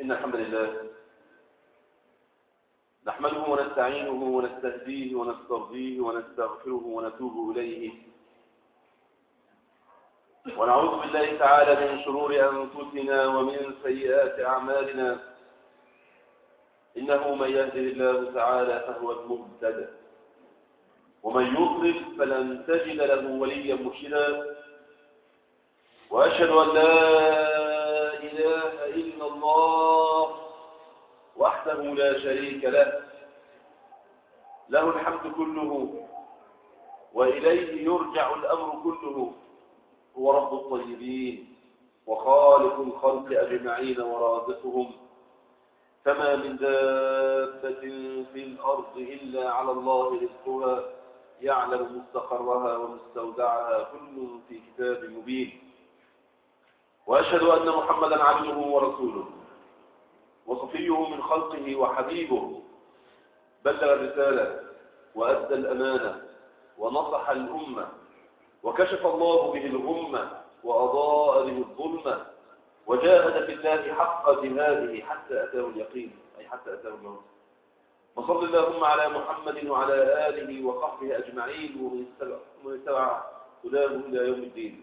إن الحمد لله نحمده ونستعينه ونستهديه ونسترضيه ونستغفره ونتوب إليه. ونعوذ بالله تعالى من شرور أنفسنا ومن سيئات أعمالنا. إنه من يهده الله تعالى فهو المهتد. ومن يضلل فلن تجد له وليا مرشدا. وأشهد أن لا الله وحده لا شريك له. له الحمد كله وإليه يرجع الأمر كله. هو رب الطيبين وخالق الخلق أجمعين ورازقهم. فما من دابة في الأرض إلا على الله رزقها. يعلم مستقرها ومستودعها. كل في كتاب مبين. وأشهد أن محمدا عبده ورسوله وصفيه من خلقه وحبيبه بلغ الرسالة وأدى الأمانة ونصح الأمة وكشف الله به الغمة وأضاء به الظلمة وجاهد في الله حق جهاده حتى أتاه اليقين أي حتى أتاه الموت فصل اللهم على محمد وعلى آله وصحبه أجمعين ومن اتبع هداه إلى يوم الدين.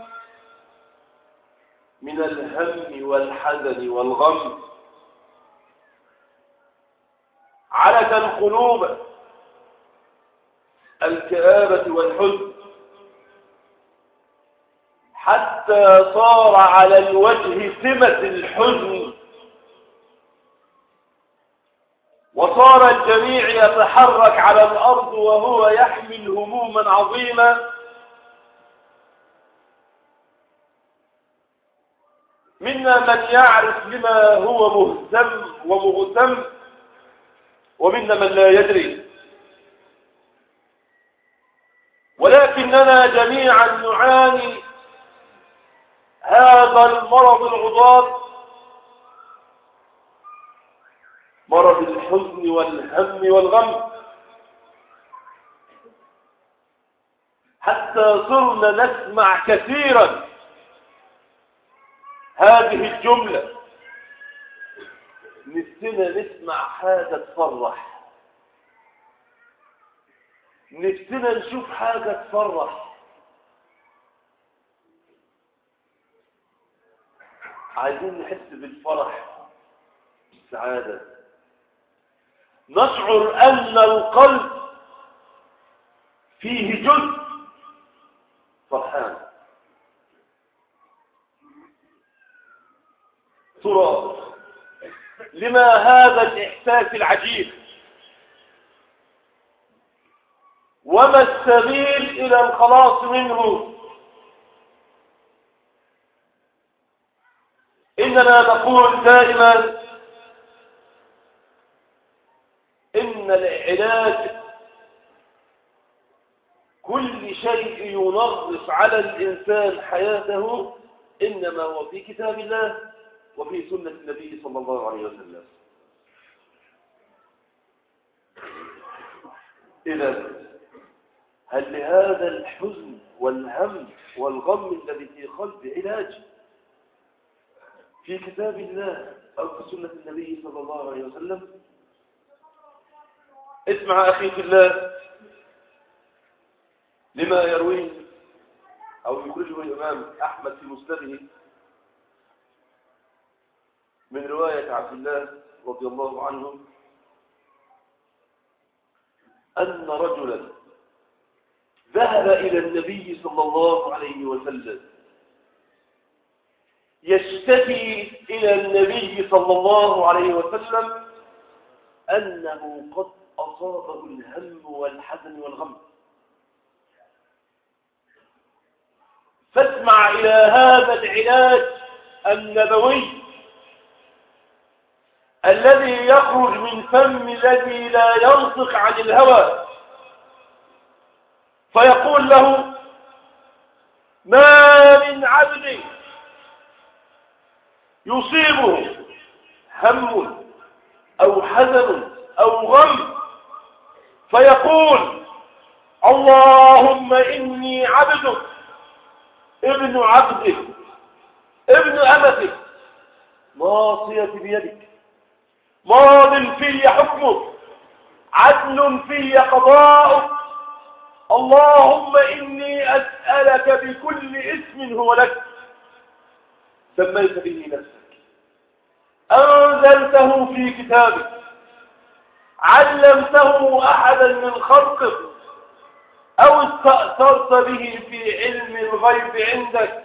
من الهم والحزن والغم. علت القلوب الكآبة والحزن. حتى صار على الوجه سمة الحزن. وصار الجميع يتحرك على الأرض وهو يحمل هموما عظيمة منا من يعرف لما هو مهتم ومهتم ومنا من لا يدري. ولكننا جميعا نعاني هذا المرض العضال مرض الحزن والهم والغم. حتى صرنا نسمع كثيرا هذه الجملة. نفسنا نسمع حاجة تفرح نفسنا نشوف حاجة تفرح عايزين نحس بالفرح. بالسعادة نشعر أن القلب فيه جزء فرحان. ترى لما هذا الإحساس العجيب؟ وما السبيل إلى الخلاص منه؟ إننا نقول دائما إن العلاج كل شيء ينغص على الإنسان حياته إنما هو في كتاب الله. وفي سنة النبي صلى الله عليه وسلم. إذا هل لهذا الحزن والهم والغم الذي في قلب علاج؟ في كتاب الله أو في سنة النبي صلى الله عليه وسلم. اسمع أخي في الله لما يرويه أو يخرجه الإمام أحمد في مسنده. من رواية عبد الله رضي الله عنه أن رجلا ذهب إلى النبي صلى الله عليه وسلم يشتكي إلى النبي صلى الله عليه وسلم أنه قد أصابه الهم والحزن والغم. فاسمع إلى هذا العلاج النبوي الذي يخرج من فم الذي لا ينطق عن الهوى. فيقول له ما من عبد يصيبه هم أو حزن أو غم. فيقول اللهم إني عبدك ابن عبدك ابن أمتك. ناصية بيدك. ماض في حكمك عدل في قضاؤك. اللهم إني أسألك بكل اسم هو لك. سميت به نفسك. أنزلته في كتابك. علمته أحدا من خلقك. أو استأثرت به في علم الغيب عندك.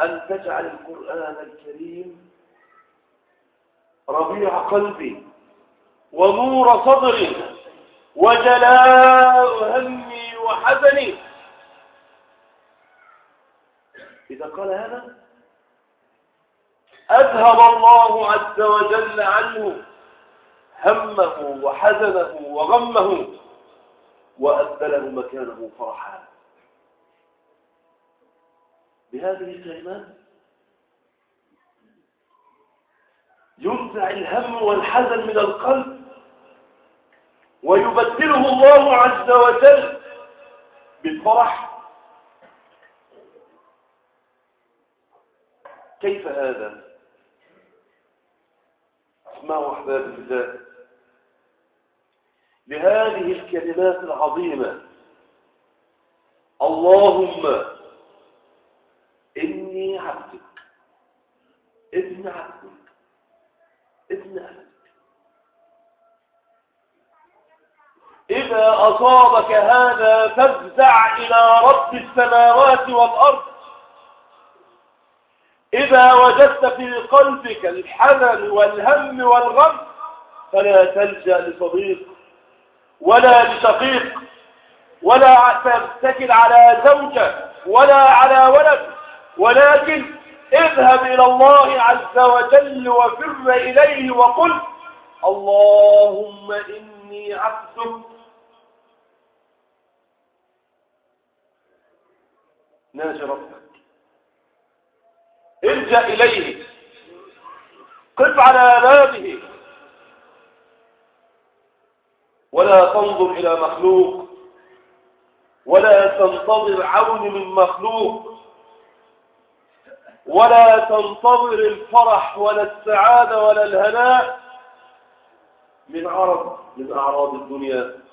أن تجعل القرآن الكريم ربيع قلبي ونور صدري وجلاء همي وحزني. إذا قال هذا أذهب الله عز وجل عنه همه وحزنه وغمه وأبدله مكانه فرحا. بهذه الكلمات ينزع الهم والحزن من القلب. ويبدله الله عز وجل بالفرح. كيف هذا؟ اسمعوا احبابي في الله. لهذه الكلمات العظيمة. اللهم إني عبدك. ابن عبدك ابن أبدك إذا أصابك هذا فافزع إلى رب السماوات والأرض. إذا وجدت في قلبك الحزن والهم والغم فلا تلجأ لصديق ولا لشقيق ولا تتكل على زوجة ولا على ولد. ولكن اذهب إلى الله عز وجل وفر إليه وقل اللهم إني عبدك ناجي ربك. ارجع إليه. قف على بابه ولا تنظر إلى مخلوق. ولا تنتظر عون من مخلوق. ولا تنتظر الفرح ولا السعادة ولا الهناء. من عرض من أعراض الدنيا.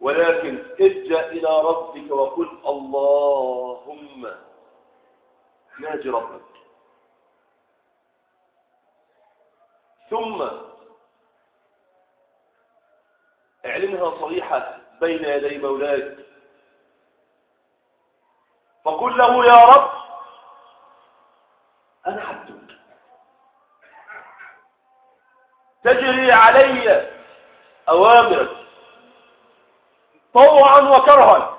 ولكن ارجع إلى ربك وقل اللهم ناجي ربك. ثم اعلنها صريحة بين يدي مولاك. فقل له يا رب أنا عبدك. تجري علي أوامرك. طوعا وكرها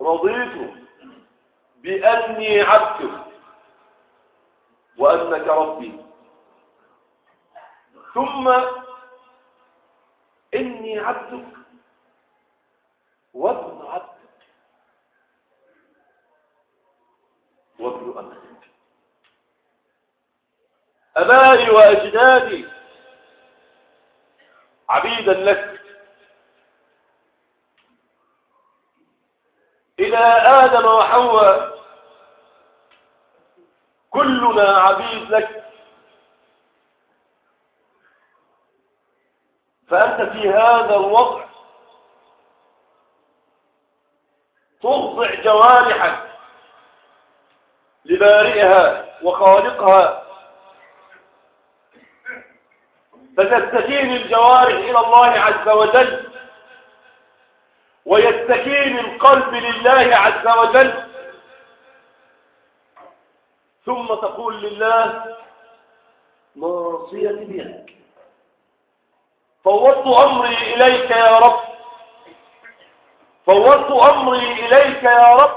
رضيت بأني عبدك وأنك ربي. ثم إني عبدك وابن عبدك. وابن أمتك. أبائي وأجدادي. عبيدا لك. إلى آدم وحواء كلنا عبيد لك. فأنت في هذا الوضع تخضع جوارحك لبارئها وخالقها. فتستكين الجوارح إلى الله عز وجل ويستكين القلب لله عز وجل. ثم تقول لله ناصيتي بيدك فوضت أمري إليك يا رب فوضت أمري إليك يا رب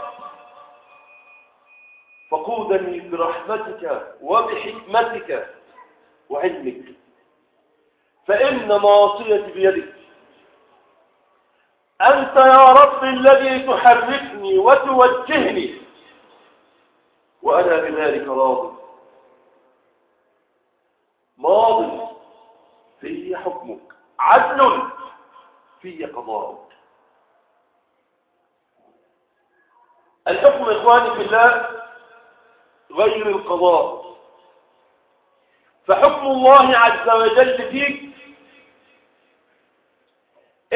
فقودني برحمتك وبحكمتك وعلمك. فإن ناصيتي بيدك. أنت يا رب الذي تحركني وتوجهني. وأنا بذلك راض. ماض في حكمك. عدل في قضاءك. الحكم إخواني في الله غير القضاء. فحكم الله عز وجل فيك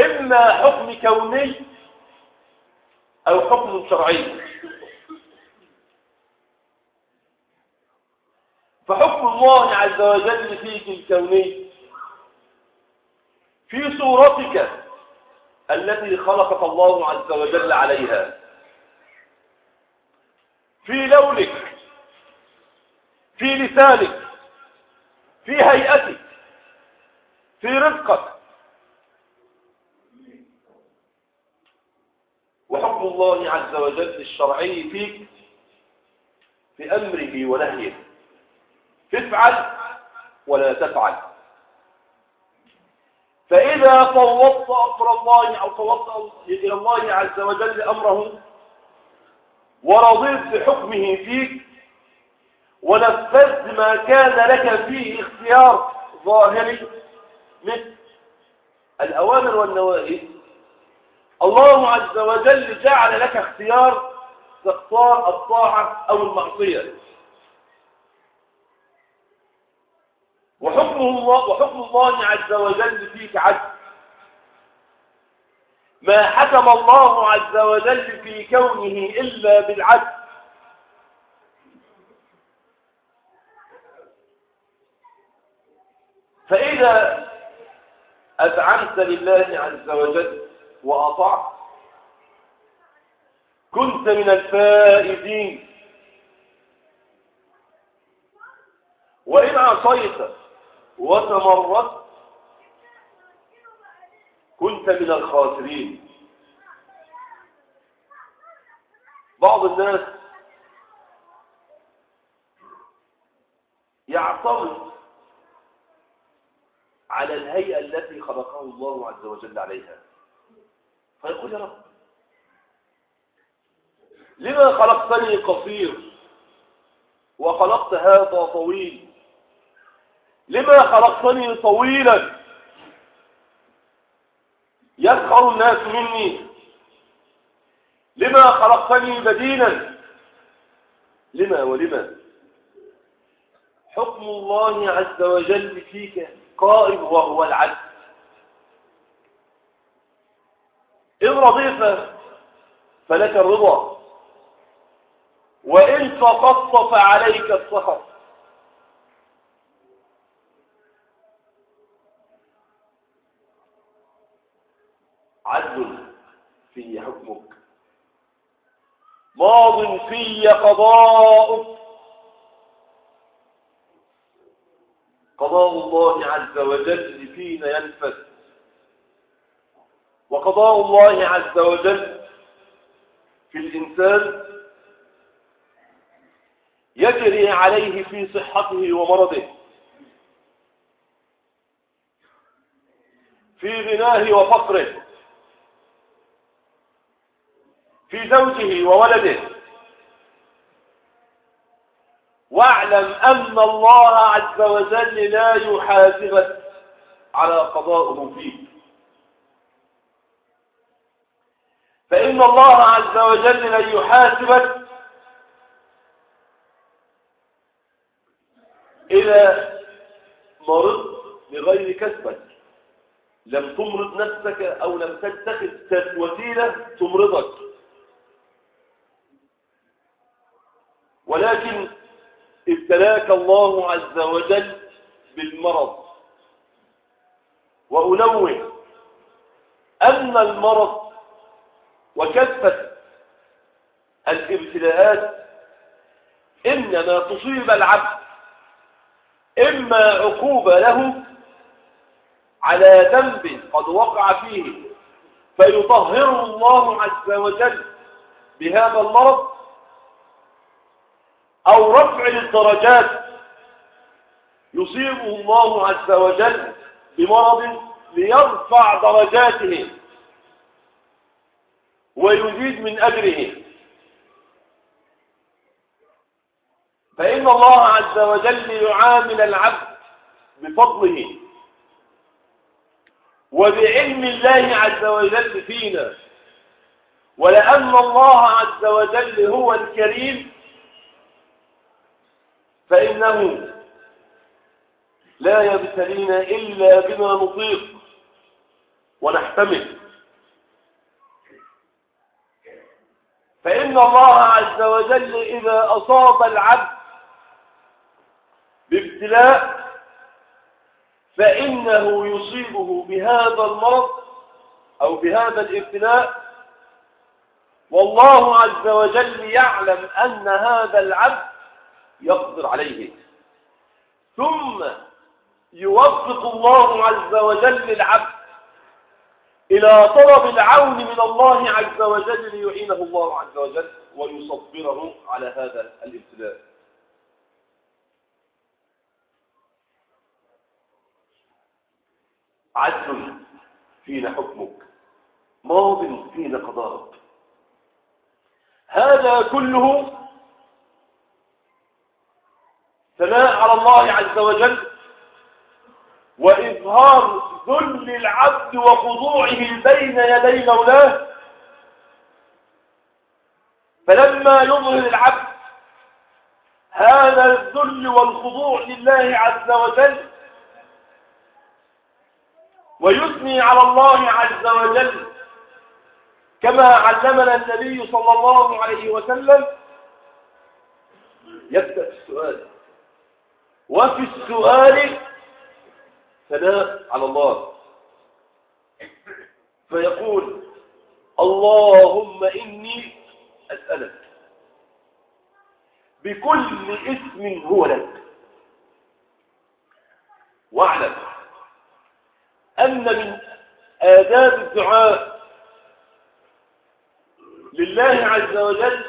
إما حكم كوني أو حكم شرعي. فحكم الله عز وجل فيك الكوني. في صورتك التي خلقك الله عز وجل عليها. في لونك في لسانك في هيئتك في رزقك. وحكم الله عز وجل الشرعي فيك في أمره ونهيه. تفعل ولا تفعل. فإذا فوضت أمر الله أو فوضت إلى الله عز وجل أمره ورضيت بحكمه فيك ونفذت ما كان لك فيه اختيار ظاهري مثل الأوامر والنواهي الله عز وجل جعل لك اختيار تختار الطاعة أو المعصية. وحكم الله, وحكم الله عز وجل فيك عدل. ما حكم الله عز وجل في كونه إلا بالعدل. فإذا أذعنت لله عز وجل وأطعت. كنت من الفائزين. وإن عصيت وتمرت كنت من الخاسرين. بعض الناس يعترض على الهيئة التي خلقه الله عز وجل عليها. فيقول يا رب. لما خلقتني قصير وخلقت هذا طويل؟ لما خلقتني طويلا؟ يسخر الناس مني. لما خلقتني بدينا لما ولما؟ حكم الله عز وجل فيك قائم وهو العدل. إن رضيت فلك الرضا. وإن سقطت فعليك السخط. عدل في حكمك. ماض في قضاؤك. قضاء الله عز وجل فينا ينفذ وقضاء الله عز وجل في الإنسان يجري عليه في صحته ومرضه في غناه وفقره في زوجه وولده. واعلم أن الله عز وجل لا يحاسبك على قضاؤه فيك فإن الله عز وجل لن يحاسبك إذا مرضت بغير كسبك. لم تمرض نفسك أو لم تتخذ وسيلة تمرضك. ولكن ابتلاك الله عز وجل بالمرض. وأنوه أن المرض وكثة الابتلاءات إنما تصيب العبد إما عقوبة له على ذنب قد وقع فيه فيطهره الله عز وجل بهذا المرض أو رفع للدرجات يصيبه الله عز وجل بمرض ليرفع درجاته. ويزيد من أجره. فإن الله عز وجل يعامل العبد بفضله وبعلم الله عز وجل فينا. ولأن الله عز وجل هو الكريم فإنه لا يبتلينا إلا بما نطيق ونحتمل. فإن الله عز وجل إذا أصاب العبد بابتلاء فإنه يصيبه بهذا المرض أو بهذا الابتلاء. والله عز وجل يعلم أن هذا العبد يقدر عليه. ثم يوفق الله عز وجل العبد إلى طلب العون من الله عز وجل ليعينه الله عز وجل ويصبره على هذا الابتلاء. عدل فينا حكمك ماض فينا قضاءك. هذا كله ثناء على الله عز وجل وإظهار ذل العبد وخضوعه بين يدي مولاه. فلما يظهر العبد هذا الذل والخضوع لله عز وجل ويثني على الله عز وجل كما علمنا النبي صلى الله عليه وسلم. يبدأ السؤال. وفي السؤال ثناء على الله. فيقول اللهم إني أسألك. بكل اسم هو لك. واعلم أن من آداب الدعاء لله عز وجل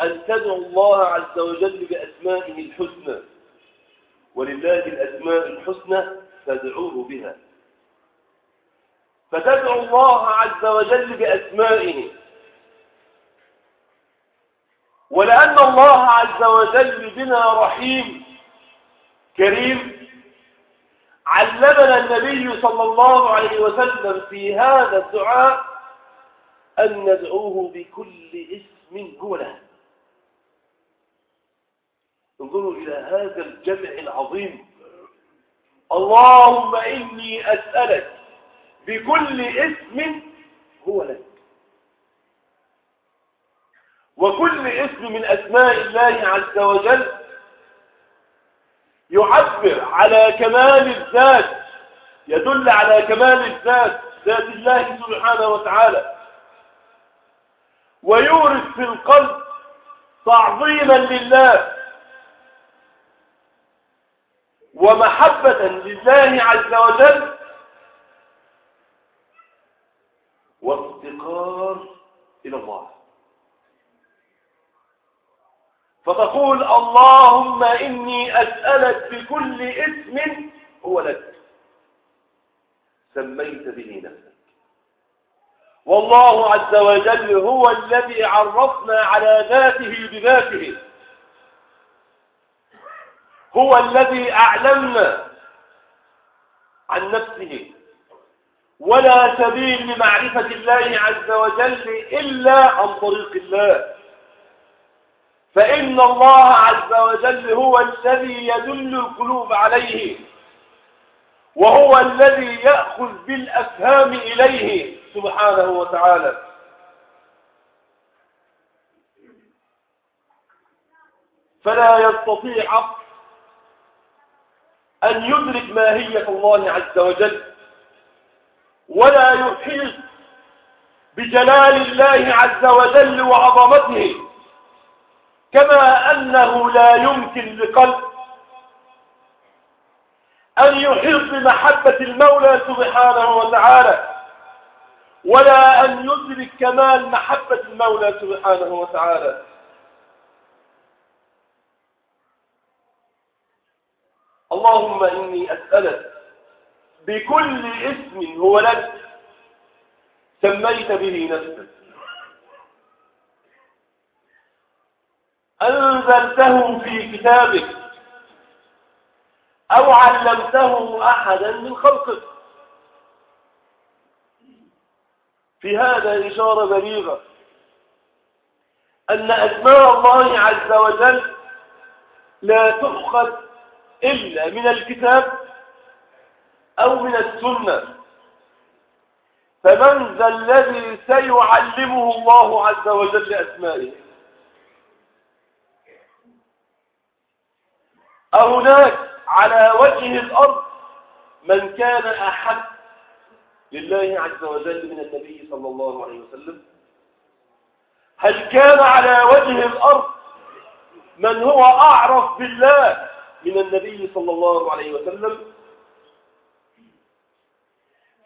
أن تدعو الله عز وجل بأسمائه الحسنى. ولله الأسماء الحسنى فادعوه بها. فتدعو الله عز وجل بأسمائه. ولأن الله عز وجل بنا رحيم كريم علمنا النبي صلى الله عليه وسلم في هذا الدعاء أن ندعوه بكل اسم هو له. انظروا إلى هذا الجمع العظيم. اللهم إني أسألك بكل اسم هو لك. وكل اسم من أسماء الله عز وجل يعبر على كمال الذات يدل على كمال الذات ذات الله سبحانه وتعالى. ويورث في القلب تعظيما لله. ومحبة لله عز وجل وافتقار إلى الله. فتقول اللهم إني أسألك بكل اسم هو لك. سميت به نفسك. والله عز وجل هو الذي عرفنا على ذاته بذاته. هو الذي أعلمنا عن نفسه. ولا سبيل لمعرفة الله عز وجل إلا عن طريق الله. فإن الله عز وجل هو الذي يدل القلوب عليه. وهو الذي يأخذ بالأفهام إليه سبحانه وتعالى. فلا يستطيع عبد أن يدرك ماهية الله عز وجل ولا يحيط بجلال الله عز وجل وعظمته كما أنه لا يمكن لقلب أن يحيط بمحبة المولى سبحانه وتعالى ولا أن يدرك كمال محبة المولى سبحانه وتعالى. اللهم إني أسألك بكل اسم هو لك سميت به نفسك. أنزلته في كتابك أو علمته أحدا من خلقك. في هذا إشارة بليغة أن أسماء الله عز وجل لا تؤخذ إلا من الكتاب أو من السنة. فمن ذا الذي سيعلمه الله عز وجل أسمائه أهناك على وجه الأرض من كان أحب لله عز وجل من النبي صلى الله عليه وسلم. هل كان على وجه الأرض من هو أعرف بالله من النبي صلى الله عليه وسلم.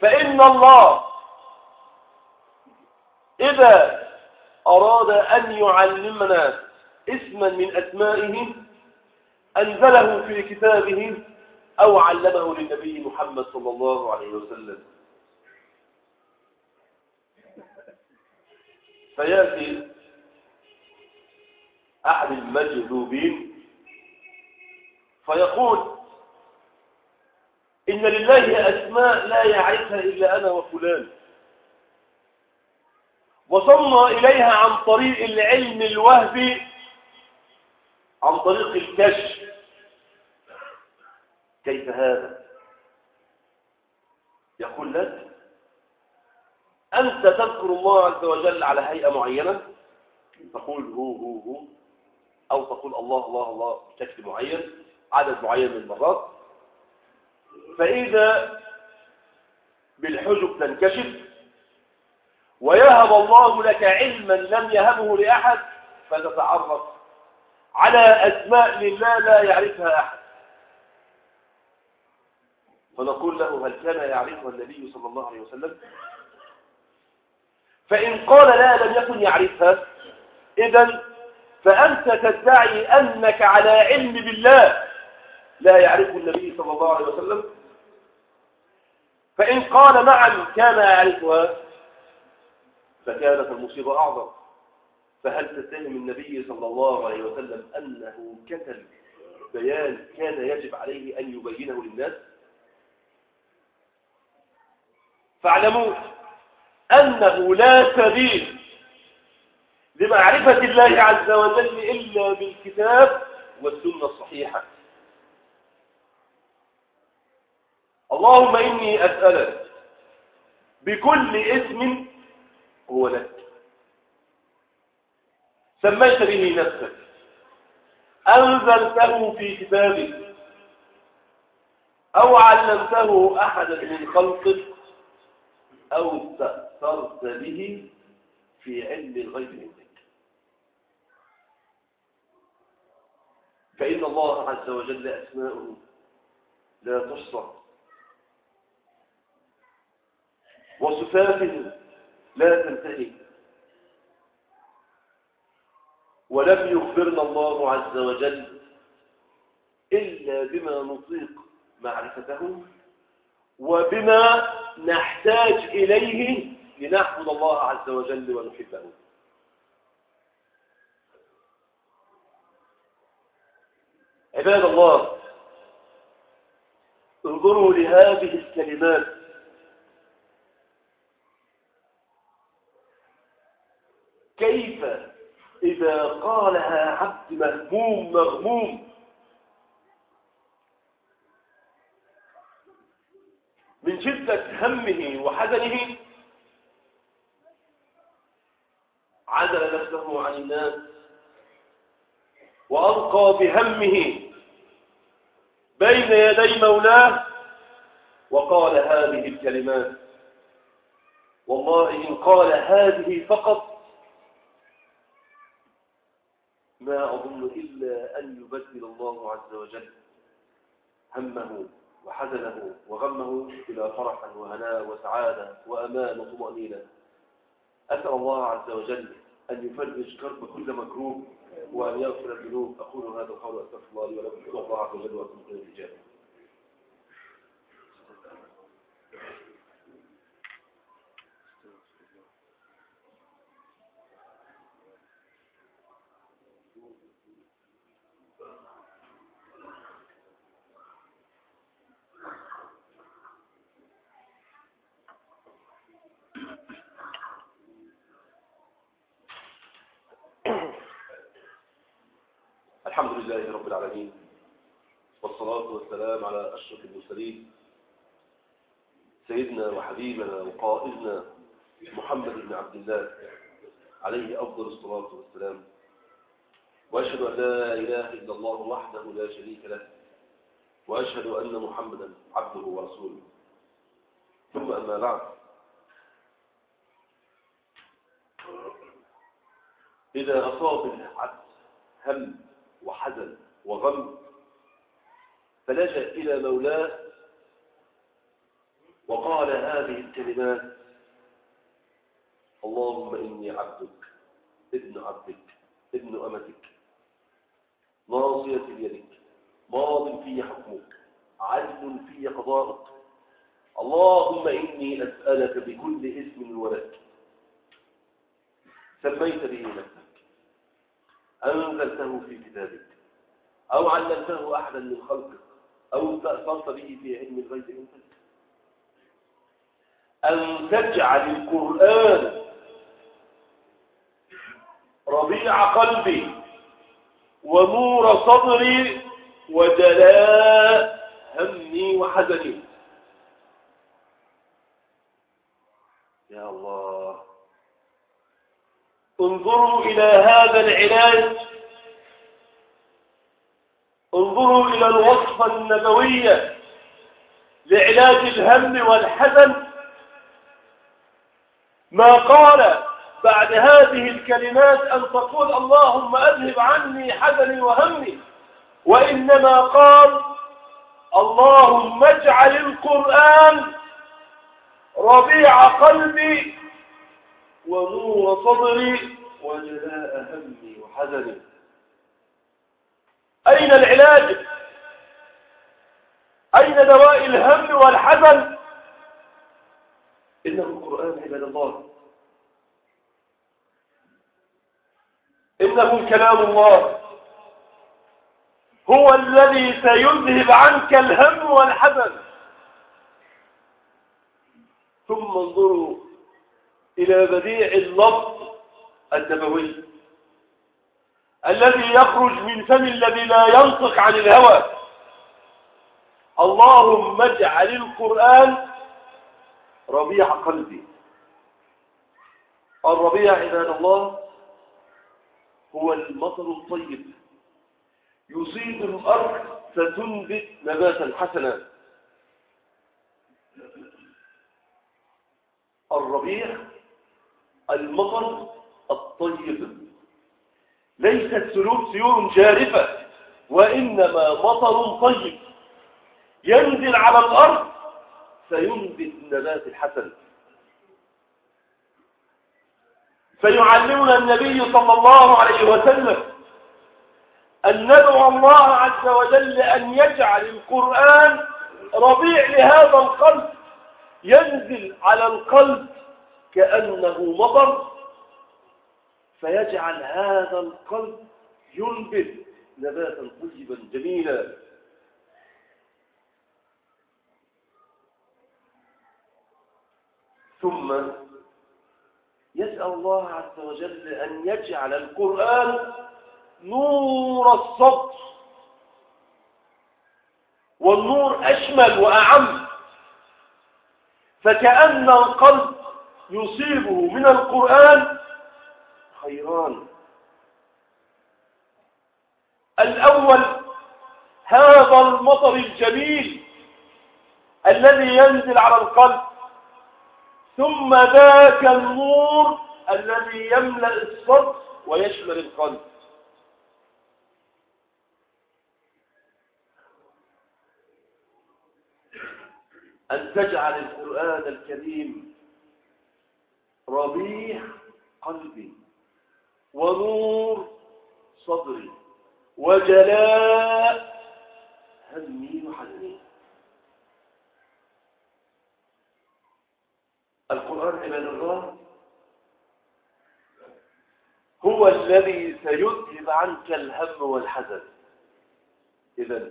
فإن الله إذا أراد أن يعلمنا اسما من أسمائه أنزله في كتابه أو علمه للنبي محمد صلى الله عليه وسلم. فيأتي أحد المجذوبين فيقول إن لله أسماء لا يعرفها إلا أنا وفلان. وصلنا إليها عن طريق العلم الوهبي عن طريق الكشف. كيف هذا؟ يقول لك أنت تذكر الله عز وجل على هيئة معينة؟ تقول هو هو هو. أو تقول الله الله الله بشكل معين؟ عدد معين من المرات. فإذا بالحجب تنكشف ويهب الله لك علما لم يهبه لأحد فتتعرف على أسماء لله لا يعرفها أحد. فنقول له هل كان يعرفها النبي صلى الله عليه وسلم؟ فإن قال لا لم يكن يعرفها. إذا فأنت تدعي أنك على علم بالله. لا يعرفه النبي صلى الله عليه وسلم. فإن قال نعم كان يعرفها فكانت المصيبة أعظم. فهل تتهم النبي صلى الله عليه وسلم أنه كتب بيان كان يجب عليه أن يبينه للناس؟ فاعلموا أنه لا سبيل لمعرفة الله عز وجل إلا بالكتاب والسنة الصحيحة. اللهم إني أسألك بكل اسم هو لك. سميت به نفسك. أنزلته في كتابك. أو علمته أحدا من خلقك. أو استأثرت به في علم الغيب منك. فإن الله عز وجل أسماؤه لا تحصى. وصفاته لا تنتهي. ولم يخبرنا الله عز وجل إلا بما نطيق معرفته وبما نحتاج إليه لنعبد الله عز وجل ونحبه. عباد الله انظروا لهذه الكلمات كيف إذا قالها عبد مهموم مغموم؟ من شدة همه وحزنه عزل نفسه عن الناس وألقى بهمه بين يدي مولاه وقال هذه الكلمات. والله إن قال هذه فقط ما أظن إلا أن يبدل الله عز وجل همه وحزنه وغمه إلى فرحا وهناء وسعادة وأمان وطمأنينة. أسأل الله عز وجل أن يفرج كرب كل مكروب وأن يغفر الذنوب. أقول هذا القول أستغفر الله لي ولكم. الله عز وجل وأنتم الإجابة الحمد لله رب العالمين والصلاة والسلام على أشرف المرسلين سيدنا وحبيبنا وقائدنا محمد بن عبد الله عليه أفضل الصلاة والسلام. وأشهد أن لا إله إلا الله وحده لا شريك له وأشهد أن محمدا عبده ورسوله. ثم أما بعد إذا أصاب العبد هم وحزن وغم فلجأ إلى مولاه وقال هذه الكلمات اللهم إني عبدك ابن عبدك ابن أمتك ناصية بيدك ماض في حكمك عدل في قضاءك اللهم إني أسألك بكل اسم ولك سميت به نفسك أنزلته في كتابك أو علمته أحدا من خلقك أو استأثرت به في علم الغيب عندك أن تجعل القرآن ربيع قلبي ونور صدري وجلاء همي وحزني. يا الله. انظروا إلى هذا العلاج. انظروا إلى الوصفة النبوية لعلاج الهم والحزن. ما قال بعد هذه الكلمات أن تقول اللهم أذهب عني حزني وهمي وإنما قال اللهم اجعل القرآن ربيع قلبي ونور صدري وجلاء همي وحزني. أين العلاج؟ أين دواء الهم والحزن؟ إنه القرآن عباد الله. إنه كلام الله. هو الذي سيذهب عنك الهم والحزن. ثم انظروا إلى بديع اللفظ النبوي. الذي يخرج من فم الذي لا ينطق عن الهوى. اللهم اجعل القرآن ربيع قلبي. الربيع عباد الله هو المطر الطيب. يصيب الأرض فتنبت نباتا حسنا. الربيع المطر الطيب. ليست سلوك سيول جارفة وإنما مطر طيب. ينزل على الأرض فينبت النبات الحسن. فيعلمنا النبي صلى الله عليه وسلم أن ندعو الله عز وجل أن يجعل القرآن ربيع لهذا القلب. ينزل على القلب كأنه مطر فيجعل هذا القلب ينبت نباتا طيبا جميلا. ثم يسأل الله عز وجل أن يجعل القرآن نور الصدر والنور أشمل وأعم. فكأن القلب يصيبه من القرآن خيران. الأول هذا المطر الجميل الذي ينزل على القلب ثم ذاك النور الذي يملأ الصدر ويشمل القلب. أن تجعل القرآن الكريم ربيع قلبي ونور صدري وجلاء همي وحزني القرآن عباد الله هو الذي سيذهب عنك الهم والحزن. إذا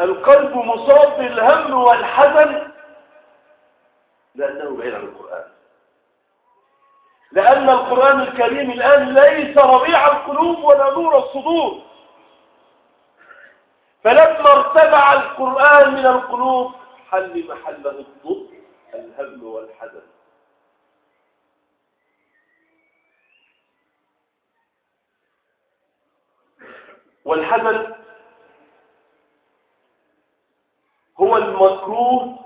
القلب مصاب بالهم والحزن لأنه بعيد عن القرآن. لأن القرآن الكريم الآن ليس ربيع القلوب ولا نور الصدور. فلما ارتفع القرآن من القلوب حل محله الضد الهم والحزن. والحزن هو المكروه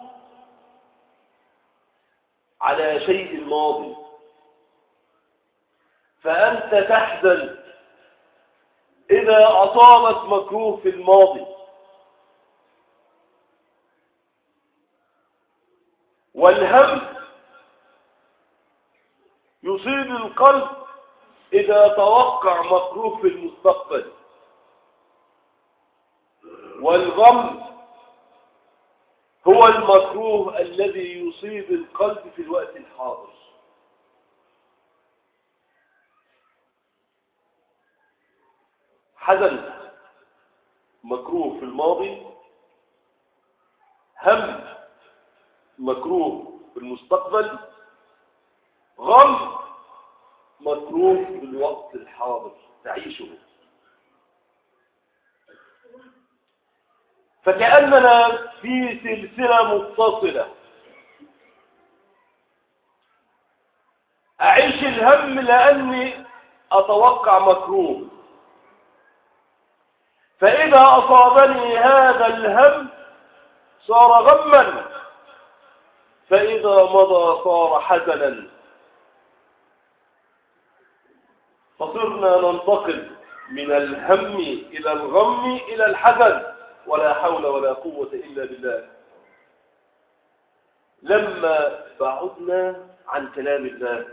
على شيء ماضي. فأنت تحزن إذا أصابت مكروه في الماضي. والهم يصيب القلب إذا توقع مكروه في المستقبل. والغم هو المكروه الذي يصيب القلب في الوقت الحاضر. حزن مكروه في الماضي هم مكروه في المستقبل غم مكروه في الوقت الحاضر. تعيشه. فكأننا في سلسلة متصلة. أعيش الهم لأني أتوقع مكروه. فإذا أصابني هذا الهم صار غما فإذا مضى صار حزنا. فصرنا ننتقل من الهم إلى الغم إلى الحزن ولا حول ولا قوة إلا بالله. لما بعدنا عن كلام الله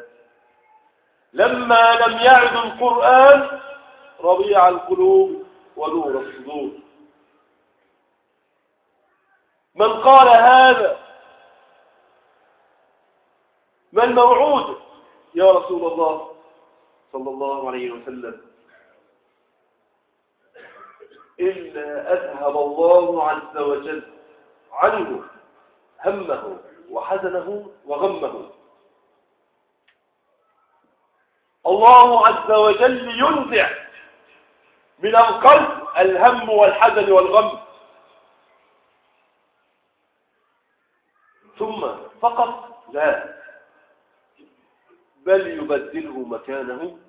لما لم يعد القرآن ربيع القلوب. ونور الصدور. من قال هذا؟ ما الموعود؟ يا رسول الله صلى الله عليه وسلم. إلا أذهب الله عز وجل عنه همه وحزنه وغمه. الله عز وجل ينزع من القلب الهم والحزن والغم. ثم فقط لا بل يبدله مكانه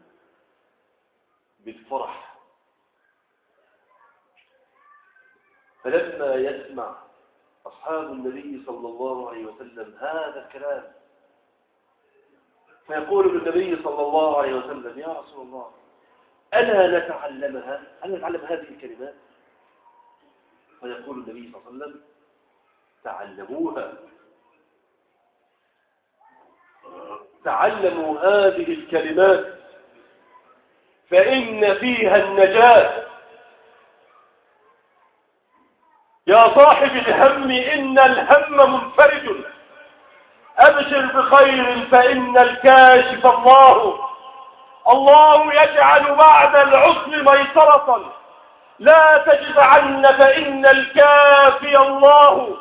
بالفرح. فلما يسمع أصحاب النبي صلى الله عليه وسلم هذا الكلام فيقول النبي صلى الله عليه وسلم يا رسول الله ألا نتعلمها؟ ألا نتعلم هذه الكلمات؟ فيقول النبي صلى الله عليه وسلم تعلموها. تعلموا هذه الكلمات فإن فيها النجاة. يا صاحب الهم إن الهم منفرد أبشر بخير فإن الكاشف الله. الله يجعل بعد العسر ميسرة. لا تجزعن فإن الكافي الله.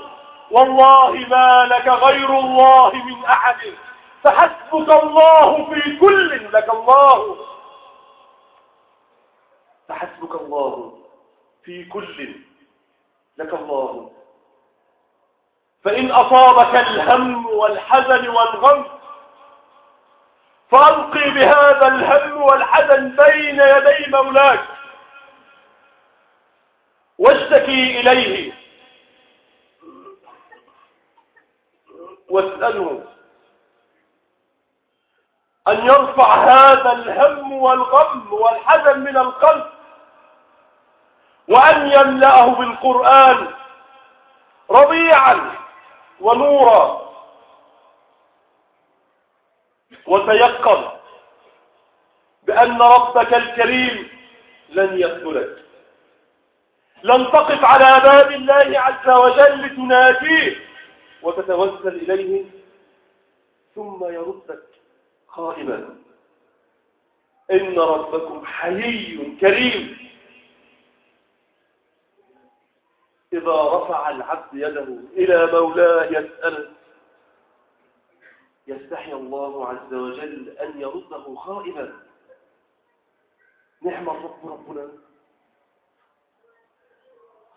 والله ما لك غير الله من أحد. فحسبك الله في كل لك الله. فحسبك الله في كل لك الله. فإن أصابك الهم والحزن والغم فألقي بهذا الهم والحزن بين يدي مولاك واشتكي إليه. واسأله. أن يرفع هذا الهم والغم والحزن من القلب. وأن يملأه بالقرآن رضيعا ونورا. وتيقن بأن ربك الكريم لن يخذلك لن تقف على باب الله عز وجل تناديه وتتوسل إليه ثم يردك قائما إن ربكم حيي كريم. إذا رفع العبد يده إلى مولاه يسأل يستحي الله عز وجل أن يرده خائبا. نعم الرب ربنا.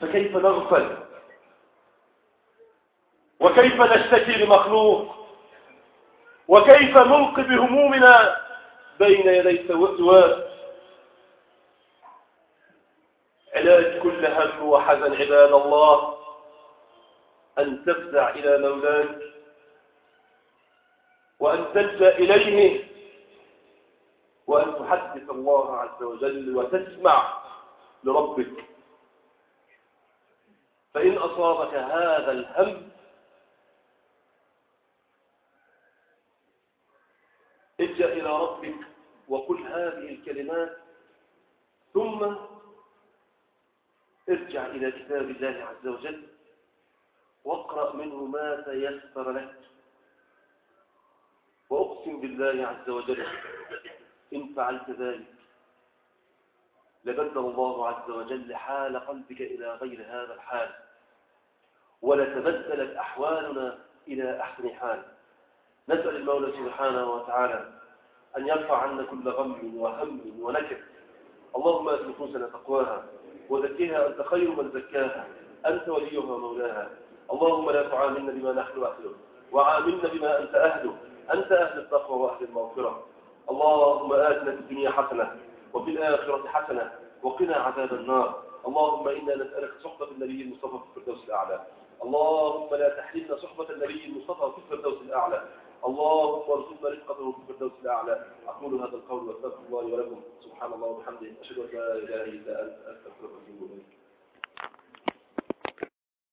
فكيف نغفل؟ وكيف نشتكي لمخلوق؟ وكيف نلقي بهمومنا بين يدي سواء علاج كل هم وحزن عباد الله. أن تفزع إلى مولاك. وأن تلجأ إليه وأن تحدث الله عز وجل وتسمع لربك. فإن أصابك هذا الهم ارجع إلى ربك وقل هذه الكلمات ثم ارجع إلى كتاب الله عز وجل واقرأ منه ما تيسر لك. وأقسم بالله عز وجل إن فعلت ذلك لبدل الله عز وجل حال قلبك إلى غير هذا الحال ولتبدلت أحوالنا إلى أحسن حال. نسأل المولى سبحانه وتعالى أن يرفع عنا كل غم وهم ونكد اللهم أت نفوسنا تقواها وزكيها أنت خير من زكاها. أنت وليها ومولاها. اللهم لا تعاملنا بما نحن أهله وعاملنا بما أنت أهله. أنت أهل التقوى وأهل المغفرة. اللهم آتنا في الدنيا حسنة وفي الآخرة حسنة وقنا عذاب النار. اللهم إنا نسألك صحبة النبي المصطفى في الفردوس الأعلى. اللهم لا تحرمنا صحبة النبي المصطفى في الفردوس الأعلى. اللهم ارزقنا رفقته في الفردوس الأعلى. أقول هذا القول وأستغفر الله ولكم. سبحان الله وبحمده. أشهد أن لا إله إلا أنت أستغفرك وأتوب إليك.